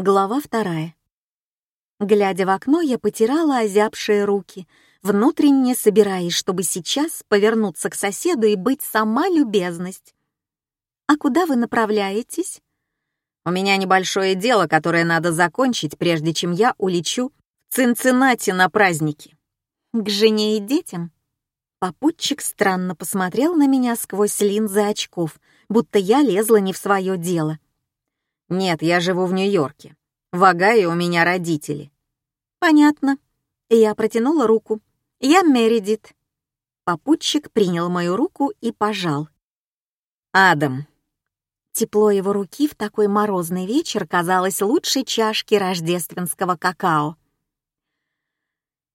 Глава вторая. Глядя в окно, я потирала озябшие руки, внутренне собираясь, чтобы сейчас повернуться к соседу и быть сама любезность. «А куда вы направляетесь?» «У меня небольшое дело, которое надо закончить, прежде чем я улечу в Цинциннати на праздники». «К жене и детям?» Попутчик странно посмотрел на меня сквозь линзы очков, будто я лезла не в свое дело — «Нет, я живу в Нью-Йорке. В Огайо у меня родители». «Понятно». Я протянула руку. «Я Мередит». Попутчик принял мою руку и пожал. «Адам». Тепло его руки в такой морозный вечер казалось лучшей чашки рождественского какао.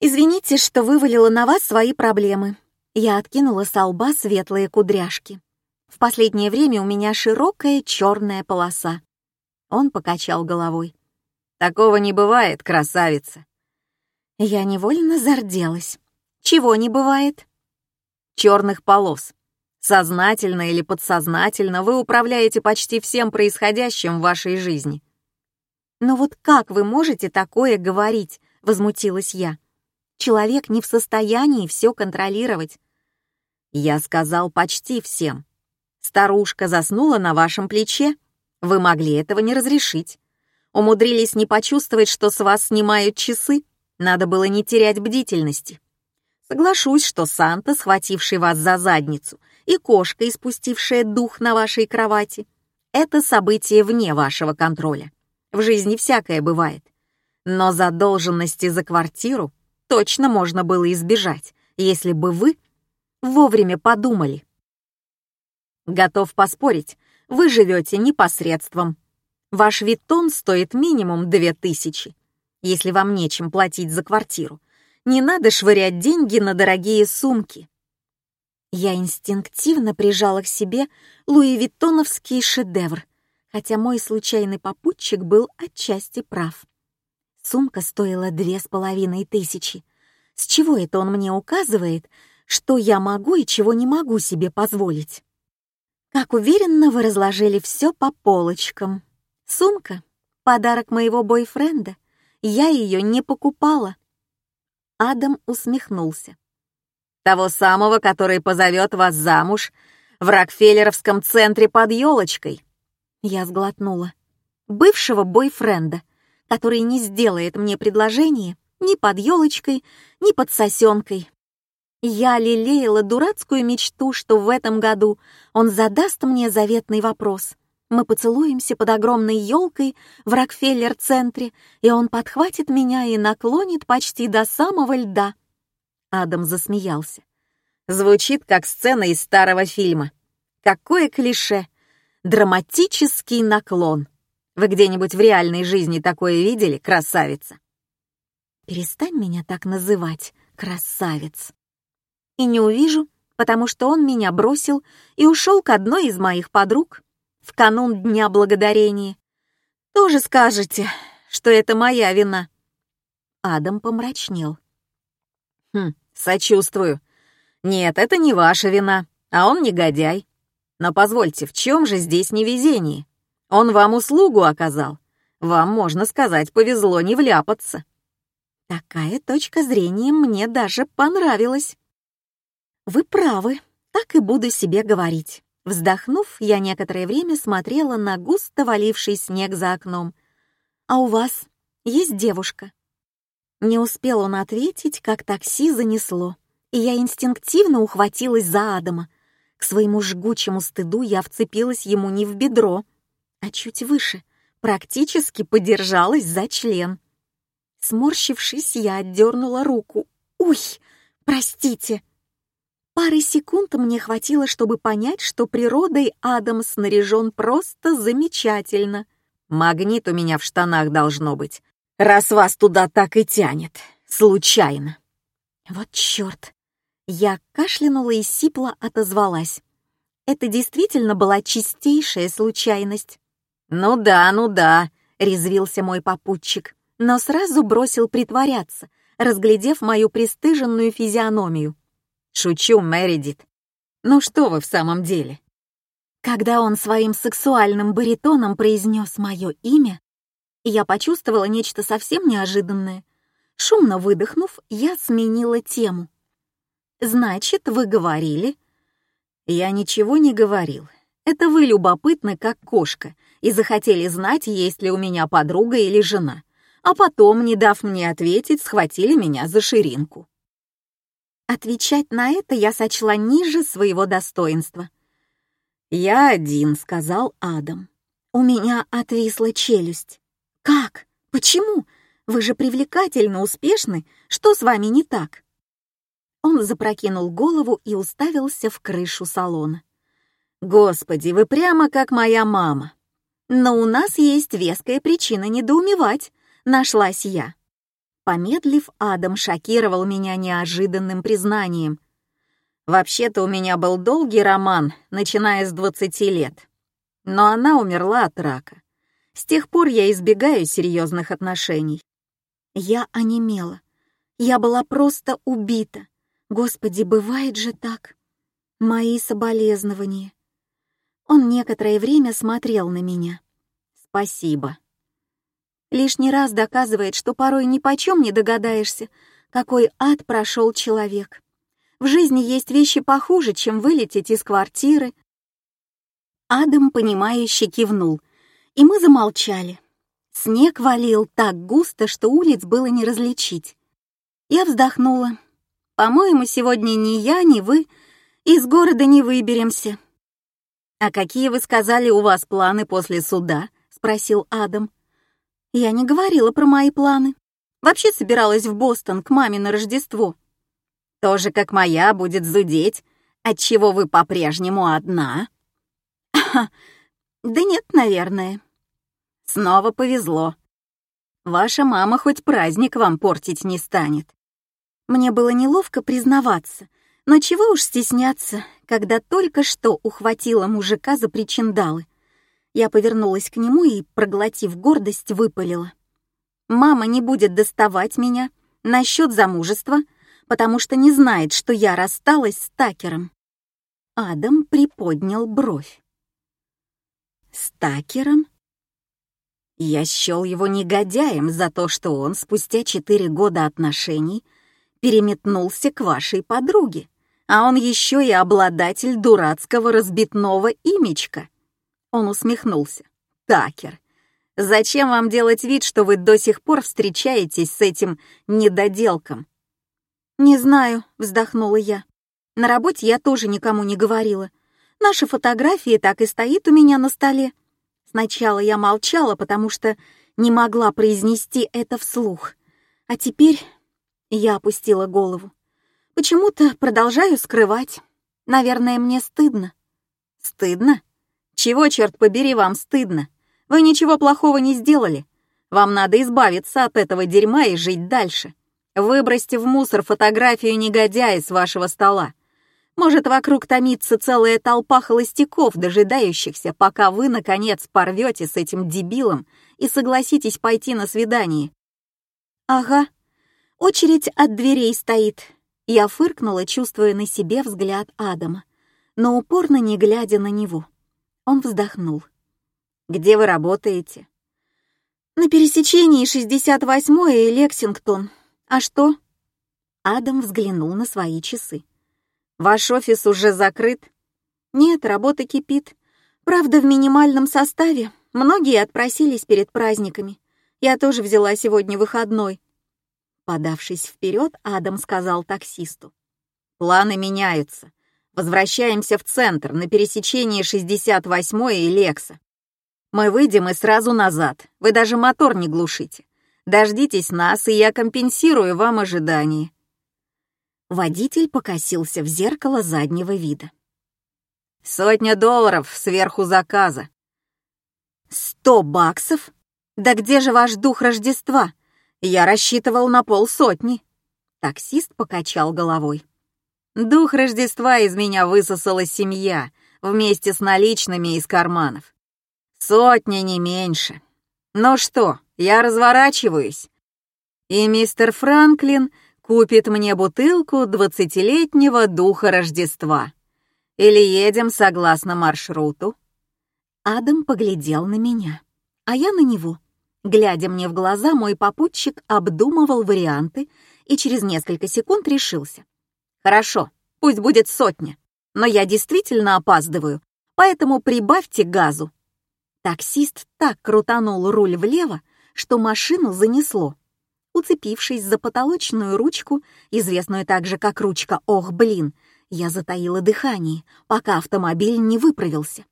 «Извините, что вывалила на вас свои проблемы». Я откинула с лба светлые кудряшки. В последнее время у меня широкая черная полоса. Он покачал головой. «Такого не бывает, красавица!» Я невольно зарделась. «Чего не бывает?» «Черных полос. Сознательно или подсознательно вы управляете почти всем происходящим в вашей жизни». «Но вот как вы можете такое говорить?» — возмутилась я. «Человек не в состоянии все контролировать». «Я сказал почти всем. Старушка заснула на вашем плече, вы могли этого не разрешить. Умудрились не почувствовать, что с вас снимают часы. Надо было не терять бдительности. Соглашусь, что Санта, схвативший вас за задницу, и кошка, испустившая дух на вашей кровати, это событие вне вашего контроля. В жизни всякое бывает. Но задолженности за квартиру точно можно было избежать, если бы вы вовремя подумали. Готов поспорить, вы живете непосредством. Ваш витон стоит минимум две тысячи. Если вам нечем платить за квартиру, не надо швырять деньги на дорогие сумки. Я инстинктивно прижала к себе луи-виттоновский шедевр, хотя мой случайный попутчик был отчасти прав. Сумка стоила две с половиной тысячи. С чего это он мне указывает, что я могу и чего не могу себе позволить? Как уверенно вы разложили все по полочкам. Сумка — подарок моего бойфренда. Я ее не покупала. Адам усмехнулся. Того самого, который позовет вас замуж в Рокфеллеровском центре под елочкой. Я сглотнула. Бывшего бойфренда, который не сделает мне предложение ни под елочкой, ни под сосенкой, я лелеяла дурацкую мечту, что в этом году он задаст мне заветный вопрос. Мы поцелуемся под огромной елкой в Рокфеллер-центре, и он подхватит меня и наклонит почти до самого льда. Адам засмеялся. Звучит как сцена из старого фильма. Какое клише! Драматический наклон. Вы где-нибудь в реальной жизни такое видели, красавица? Перестань меня так называть, красавец и не увижу, потому что он меня бросил и ушел к одной из моих подруг в канун Дня Благодарения. Тоже скажете, что это моя вина. Адам помрачнел. Хм, сочувствую. Нет, это не ваша вина, а он негодяй. Но позвольте, в чем же здесь невезение? Он вам услугу оказал. Вам, можно сказать, повезло не вляпаться. Такая точка зрения мне даже понравилась. «Вы правы, так и буду себе говорить». Вздохнув, я некоторое время смотрела на густо валивший снег за окном. «А у вас есть девушка?» Не успел он ответить, как такси занесло, и я инстинктивно ухватилась за Адама. К своему жгучему стыду я вцепилась ему не в бедро, а чуть выше, практически подержалась за член. Сморщившись, я отдернула руку. «Уй, простите!» Пары секунд мне хватило, чтобы понять, что природой Адам снаряжен просто замечательно. Магнит у меня в штанах должно быть, раз вас туда так и тянет. Случайно. Вот черт. Я кашлянула и сипло отозвалась. Это действительно была чистейшая случайность. «Ну да, ну да», — резвился мой попутчик, но сразу бросил притворяться, разглядев мою пристыженную физиономию. Шучу, Мэридит. Ну что вы в самом деле? Когда он своим сексуальным баритоном произнес мое имя, Я почувствовала нечто совсем неожиданное. Шумно выдохнув, я сменила тему. «Значит, вы говорили...» «Я ничего не говорил. Это вы любопытны, как кошка, и захотели знать, есть ли у меня подруга или жена, а потом, не дав мне ответить, схватили меня за ширинку». Отвечать на это я сочла ниже своего достоинства. «Я один», — сказал Адам. У меня отвисла челюсть. «Как? Почему? Вы же привлекательно успешны. Что с вами не так?» Он запрокинул голову и уставился в крышу салона. «Господи, вы прямо как моя мама!» «Но у нас есть веская причина недоумевать», — нашлась я. Помедлив, Адам шокировал меня неожиданным признанием. «Вообще-то у меня был долгий роман, начиная с 20 лет. Но она умерла от рака. С тех пор я избегаю серьезных отношений». Я онемела. Я была просто убита. Господи, бывает же так. Мои соболезнования. Он некоторое время смотрел на меня. «Спасибо», лишний раз доказывает, что порой ни почем не догадаешься, какой ад прошел человек. В жизни есть вещи похуже, чем вылететь из квартиры. Адам, понимающе кивнул, и мы замолчали. Снег валил так густо, что улиц было не различить. Я вздохнула. «По-моему, сегодня ни я, ни вы из города не выберемся». «А какие, вы сказали, у вас планы после суда?» — спросил Адам. Я не говорила про мои планы. Вообще собиралась в Бостон к маме на Рождество. Тоже как моя будет зудеть, отчего вы по-прежнему одна? да нет, наверное. Снова повезло. Ваша мама хоть праздник вам портить не станет. Мне было неловко признаваться, но чего уж стесняться, когда только что ухватила мужика за причиндалы. Я повернулась к нему и, проглотив гордость, выпалила. «Мама не будет доставать меня насчет замужества, потому что не знает, что я рассталась с Такером». Адам приподнял бровь. «С Такером?» Я счел его негодяем за то, что он спустя четыре года отношений переметнулся к вашей подруге, а он еще и обладатель дурацкого разбитного имечка. Он усмехнулся. «Такер, зачем вам делать вид, что вы до сих пор встречаетесь с этим недоделком?» «Не знаю», — вздохнула я. «На работе я тоже никому не говорила. Наша фотография так и стоит у меня на столе. Сначала я молчала, потому что не могла произнести это вслух. А теперь я опустила голову. Почему-то продолжаю скрывать. Наверное, мне стыдно». «Стыдно?» Чего, черт побери, вам стыдно? Вы ничего плохого не сделали. Вам надо избавиться от этого дерьма и жить дальше. Выбросьте в мусор фотографию негодяя с вашего стола. Может, вокруг томится целая толпа холостяков, дожидающихся, пока вы, наконец, порвете с этим дебилом и согласитесь пойти на свидание. Ага, очередь от дверей стоит. Я фыркнула, чувствуя на себе взгляд Адама, но упорно не глядя на него. Он вздохнул. «Где вы работаете?» «На пересечении 68 и Лексингтон. А что?» Адам взглянул на свои часы. «Ваш офис уже закрыт?» «Нет, работа кипит. Правда, в минимальном составе. Многие отпросились перед праздниками. Я тоже взяла сегодня выходной». Подавшись вперед, Адам сказал таксисту. «Планы меняются. Возвращаемся в центр, на пересечении 68-й и Лекса. Мы выйдем и сразу назад. Вы даже мотор не глушите. Дождитесь нас, и я компенсирую вам ожидание». Водитель покосился в зеркало заднего вида. «Сотня долларов сверху заказа». «Сто баксов? Да где же ваш дух Рождества? Я рассчитывал на полсотни». Таксист покачал головой. Дух Рождества из меня высосала семья вместе с наличными из карманов. Сотня не меньше. Ну что, я разворачиваюсь. И мистер Франклин купит мне бутылку двадцатилетнего духа Рождества. Или едем согласно маршруту. Адам поглядел на меня, а я на него. Глядя мне в глаза, мой попутчик обдумывал варианты и через несколько секунд решился. «Хорошо, пусть будет сотня, но я действительно опаздываю, поэтому прибавьте газу». Таксист так крутанул руль влево, что машину занесло. Уцепившись за потолочную ручку, известную также как ручка «Ох, блин», я затаила дыхание, пока автомобиль не выправился.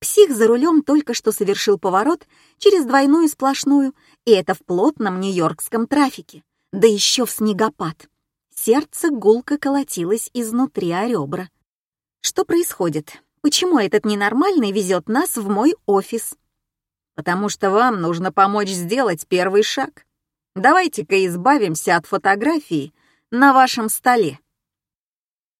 Псих за рулем только что совершил поворот через двойную сплошную, и это в плотном нью-йоркском трафике, да еще в снегопад. Сердце гулко колотилось изнутри о ребра. Что происходит? Почему этот ненормальный везет нас в мой офис? Потому что вам нужно помочь сделать первый шаг. Давайте-ка избавимся от фотографии на вашем столе.